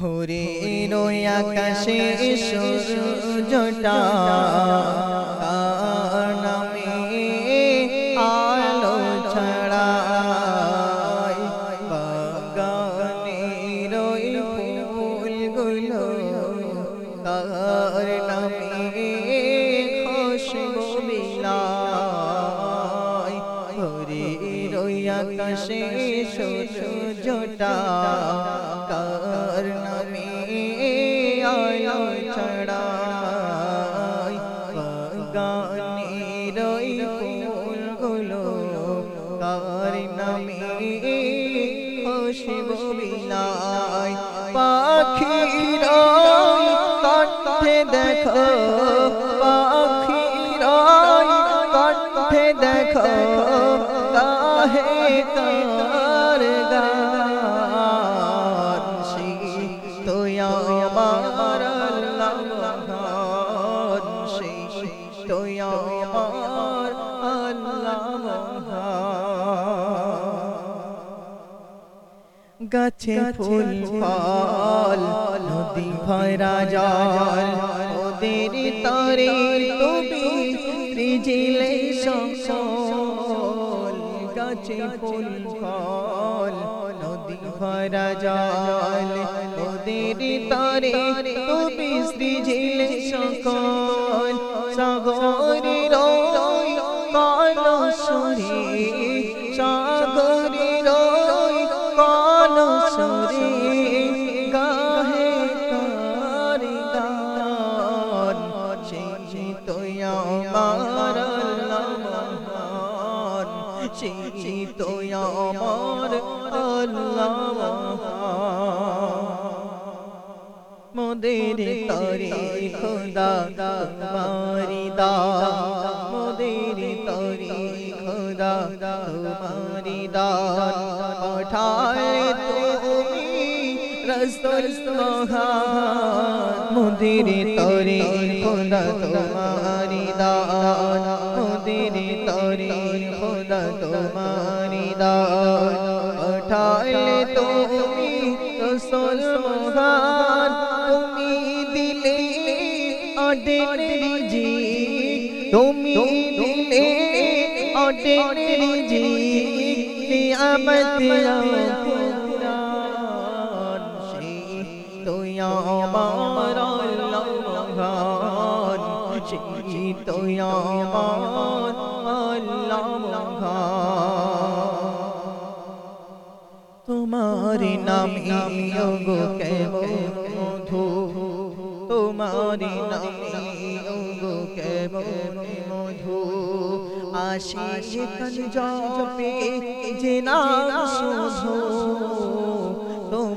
ভোরে রোয় আকাশে সূর্যটা। নামে আলো ছড়ায়। বাগানের ওই ফুলগুলো। কার নামে খুশবু বিলায়। ভোরে রোয় আকাশে সূর্যটা। দেখো পাখিরা কণ্ঠে দেখো কাহে কার গান সেই তো আমার আল্লাহ মহান সেই তো আমার গাছে ফুল, ফল, নদী ভরা জল ওদের তরে তুমি রিজিলে সকল গাছে ফুল, ফল, নদী ভরা জল। ওদের তরে তুমি সৃজিলে সকল সাগরের কলসরে সাগরের সেই তো আমার আল্লাহ মহান সেই তো আমার আল্লাহ মহান মোদের তরে খোদা তোমারি দা মোদের তরে খোদা তোমারি মোদের তরে খোদা তোমারি দা মোদের তরে খোদা তোমারি দা পাঠায় তুমি রসুল মহান তুমি দিলে অডেনেরি জি তুমি দিলে অডেনেরি জি নিয়ামত আমার আল্লাহ মহান সেই তো আমার আল্লাহ মহান তোমার নামে গো কেমন মধু তোমার নামে গো কেমন মধু আশিস জপে যে নাম শুধু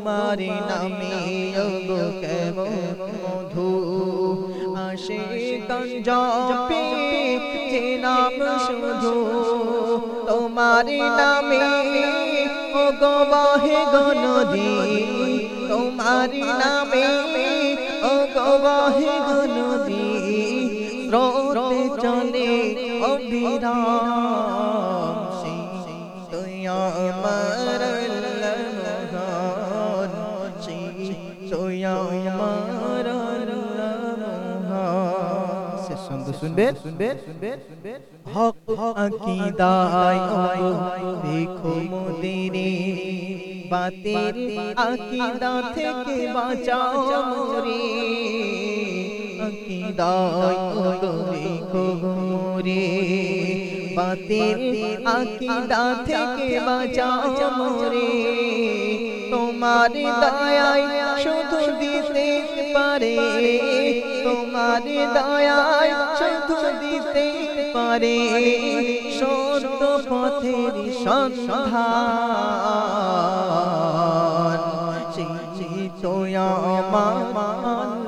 তোমার নামে মধু। আশিক জপে যে নাম শুধু। তোমার নামে ও গো বাহে গো নদী তোমার নামে ও গো বাহে গো নদী স্রোতে চলে অবিরাম। শুনবেন? শুনবেন শুনবেন শুনবেন হক আকিদায় দেখো মোদেরে বাতের আকিদা থেকে বাঁচাও মোরে। আকিদায় দেখো মোরে বাতের আকিদা থেকে বাঁচাও মোরে। তোমার দয়ায় শুধু দিতে পারে, তোমার দয়ায় শুধু দিতে পারে সত্য পথের সন্ধান। সেই তো আমার মহান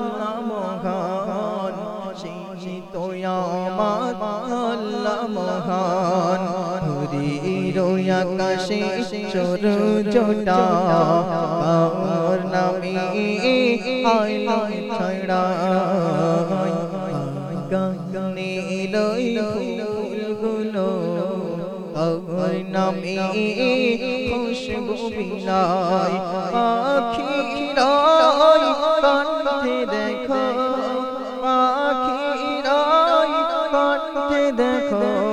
সেই তো আমার মহান। রাতের আকাশে সূর্যটা আমার নামে আলো ছড়া। গগনে ফুলগুলো আমার দেখো দেখো।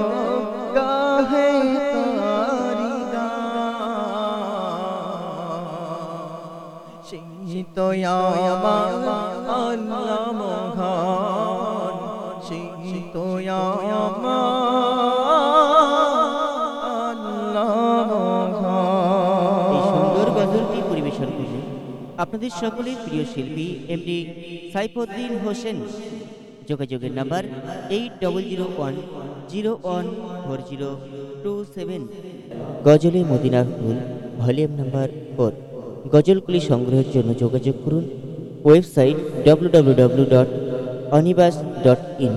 আপনাদের সকলের প্রিয় শিল্পী, এমডি সাইফুদ্দিন হোসেন। যোগাযোগের number eight double zero one zero one four zero two seven গজলে Medina ফুল, ভলিউম নাম্বার ফোর। গজলগুলি সংগ্রহের জন্য যোগাযোগ করুন। Website W dot Anibas dot in